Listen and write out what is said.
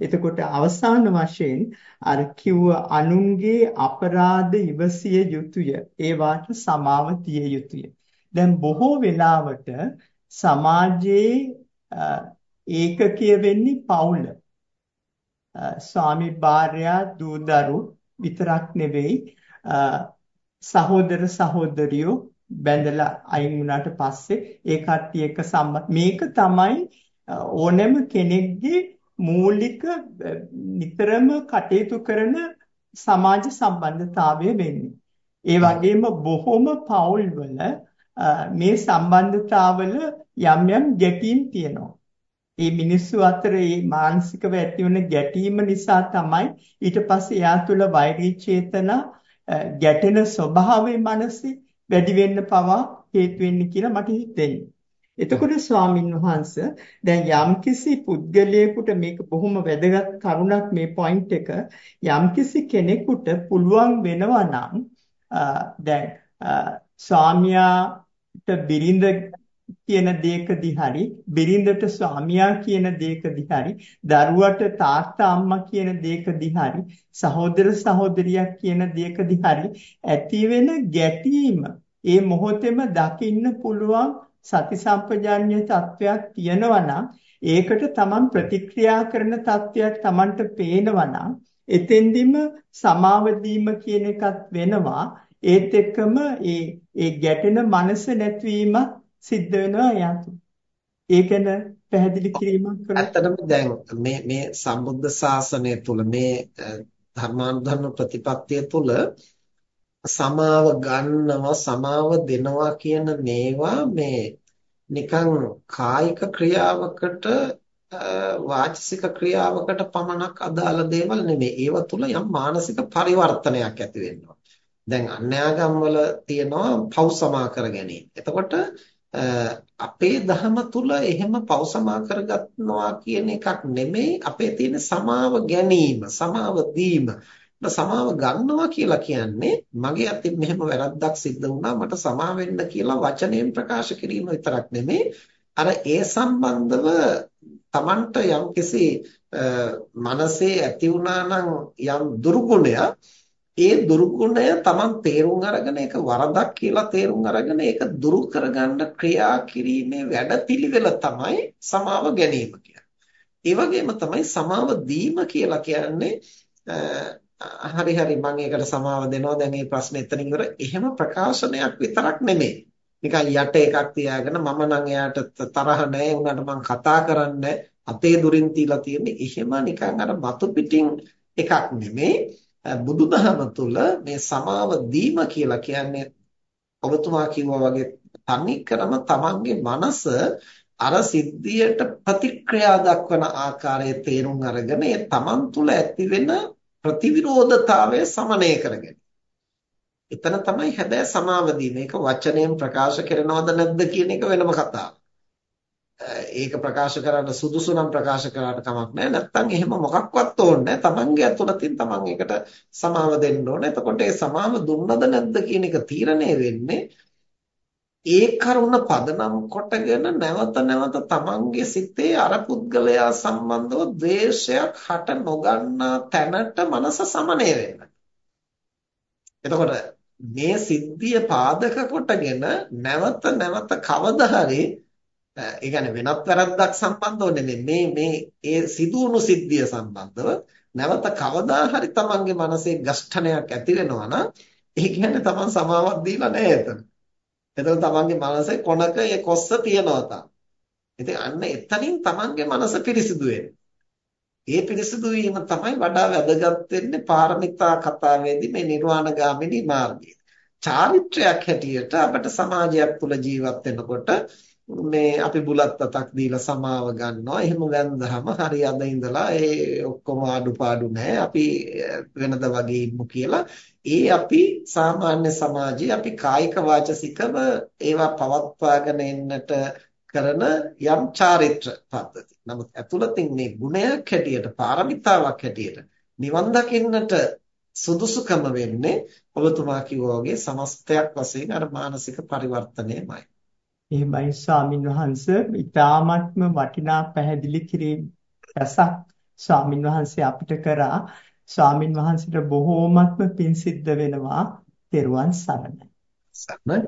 එතකොට අවසාන වශයෙන් අර කිව්ව අනුන්ගේ අපරාධ ඉවසිය යුතුය. ඒවාට සමාව දිය යුතුය. දැන් බොහෝ වෙලාවට සමාජයේ ඒකකය වෙන්නේ පවුල. ස්වාමි භාර්යා දූ දරු විතරක් නෙවෙයි සහෝදර සහෝදරියෝ බැඳලා අයින් වුණාට පස්සේ ඒ කට්ටිය එක සම්බන්ධ මේක තමයි ඕනෑම කෙනෙක්ගේ මූලික නිතරම කටයුතු කරන සමාජ සම්බන්ධතාවය වෙන්නේ. ඒ වගේම බොහොම පවුල්වල මේ සම්බන්ධතාවල යම් යම් ගැටීම් තියෙනවා. මේ මිනිස්සු අතර මේ මානසිකව ඇතිවන ගැටීම නිසා තමයි ඊට පස්සේ එයා තුළ වෛරී චේතනා ගැටෙන ස්වභාවයේ මනසේ වැඩි වෙන්න පවා හේතු වෙන්නේ කියලා මට හිතෙන්නේ. එතකොට ස්වාමින් වහන්සේ දැන් යම්කිසි පුද්ගලයෙකුට මේක බොහොම වැදගත් කරුණක් මේ පොයින්ට් එක. යම්කිසි කෙනෙකුට පුළුවන් වෙනවා නම් දැන් ස්වාමියාට බිරිඳ කියන දේකදී හරි බිරිඳට ස්වාමියා කියන දේකදී හරි දරුවට තාත්තා අම්මා කියන දේකදී හරි සහෝදර සහෝදරියක් කියන දේකදී හරි ඇති වෙන ගැටීම ඒ මොහොතේම දකින්න පුළුවන් සති සම්පජාඤ්ඤ තත්වයක් තියෙනවා නම් ඒකට තමන් ප්‍රතික්‍රියා කරන තත්වයක් තමන්ට පේනවා නම් එතෙන්දිම සමාව කියන එකත් වෙනවා ඒත් එක්කම ඒ ඒ ගැටෙන මනස නැතිවීම සිද්ධ වෙනවා යතු. ඒකන පැහැදිලි කිරීමක් කරලා ඇත්තටම දැන් මේ මේ සම්බුද්ධ ශාසනය තුල මේ ධර්මානුධර්ම ප්‍රතිපත්තිය තුල සමාව ගන්නවා සමාව දෙනවා කියන මේවා මේ නිකන් කායික ක්‍රියාවකට වාචික ක්‍රියාවකට පමණක් අදාළ දේවල් නෙමෙයි. ඒව තුල යම් මානසික පරිවර්තනයක් ඇති වෙනවා. දැන් අන්‍යාගම් වල තියෙනවා පව් සමා කර ගැනීම. එතකොට අපේ ධර්ම තුල එහෙම පව් සමා කරගන්නවා කියන එකක් නෙමෙයි අපේ තියෙන සමාව ගැනීම, සමාව දීම. සමාව ගන්නවා කියලා කියන්නේ මගේ අතින් මෙහෙම වැරද්දක් සිද්ධ වුණා මට සමා වෙන්න කියලා වචනයෙන් ප්‍රකාශ කිරීම විතරක් නෙමෙයි අර ඒ සම්බන්ධව Tamanට යම්කිසි මනසේ ඇති වුණා නම් යම් දුර්ගුණයක් ඒ දුර්ගුණය Taman තේරුම් අරගෙන ඒක වරදක් කියලා තේරුම් අරගෙන ඒක දුරු කරගන්න ක්‍රියා කිරීමේ වැඩපිළිවෙල තමයි සමාව ගැනීම කියන්නේ. ඒ වගේම තමයි සමාව දීම කියලා කියන්නේ හරි හරි මම ඒකට සමාව දෙනවා. දැන් මේ ප්‍රශ්නේ එතනින් ඉවර එහෙම ප්‍රකාශනයක් විතරක් නෙමෙයි. නිකන් යට එකක් තියාගෙන මම නම් එයාට තරහ නැහැ උනාට මං කතා කරන්නේ අතේ දුරින් තියලා තියෙන්නේ. එහෙම නිකන් අර මතු පිටින් එකක් නෙමෙයි. බුදුදහම තුල මේ සමාව දීම කියලා කියන්නේ ඔබතුමා කිව්වා වගේ තනිකරම තමන්ගේ මනස අර සිද්ධියට ප්‍රතික්‍රියා දක්වන ආකාරයේ තේරුම් අරගෙන ඒ තමන් තුල ඇති වෙන ප්‍රතිවිරෝධතාවය සමනය කරගෙන. එතන තමයි හැබැයි සමාවදී මේක වචනයෙන් ප්‍රකාශ කරනවද නැද්ද කියන එක වෙනම කතාවක්. ඒක ප්‍රකාශ කරන්න සුදුසු නම් ප්‍රකාශ කරාට කමක් නැහැ. නැත්නම් එහෙම මොකක්වත් ඕනේ නැහැ. තමන්ගේ අතුලතින් තමන් ඒකට සමාව දෙන්න ඕනේ. එතකොට ඒ සමාව දුන්නද නැද්ද කියන එක තීරණය වෙන්නේ ඒ කරුණ පදනම් කොටගෙන නැවත නැවත තමන්ගේ සිතේ අර පුද්ගලයා සම්බන්ධව ද්වේෂයක් හට නොගන්නා තැනට මනස සමනය වෙන්න. එතකොට මේ සිද්ධිය පාදක කොටගෙන නැවත නැවත කවදා හරි ඒ කියන්නේ වෙනත් වැරද්දක් සම්බන්ධව නෙමෙයි මේ මේ ඒ සිදුවුණු සිද්ධිය සම්බන්ධව නැවත කවදා හරි තමන්ගේ මනසේ ගෂ්ඨනයක් ඇති වෙනවා නම් ඒ කියන්නේ තමන් සමාවක් දීලා නැහැ එතන. එතකොට තමන්ගේ මනසේ කොනක ඒ කොස්ස තියනවා තා. ඉතින් අන්න එතනින් තමන්ගේ මනස පිරිසිදු ඒ පිරිසිදු වීම තමයි වඩා වැදගත් වෙන්නේ පාරමිතා කතාවේදී මේ නිර්වාණගාමිනී මාර්ගය. චාරිත්‍රයක් හැටියට අපට සමාජයක් තුළ ජීවත් වෙනකොට මේ අපි බුලත් අතක් දීලා සමාව ගන්නවා. එහෙම වැන්දහම හරි අද ඉඳලා ඒ ඔක්කොම අඩුපාඩු නැහැ. අපි වෙනද වගේ ඉමු කියලා ඒ අපි සාමාන්‍ය සමාජයේ අපි කායික වාචසිකව ඒවා පවත්වාගෙන එන්නට කරන යම් චාරිත්‍ර පද්ධති. නමුත් ඇතුළතින් මේ ගුණයක් හැටියට පාරමිතාවක් හැටියට නිවන් දකින්නට සුදුසුකම වෙන්නේ ඔබතුමා කිව්වා වගේ සමස්තයක් වශයෙන් අර මානසික පරිවර්තනයමයි. එහෙමයි ස්වාමින් වහන්සේ ඊ타මත්ම වටිනා පැහැදිලි කිරීම රසක් ස්වාමින් වහන්සේ අපිට කරා ස්වාමින් වහන්සේට බොහෝමත්ම පිං සිද්ධ වෙනවා. තෙරුවන් සරණයි. සරණයි.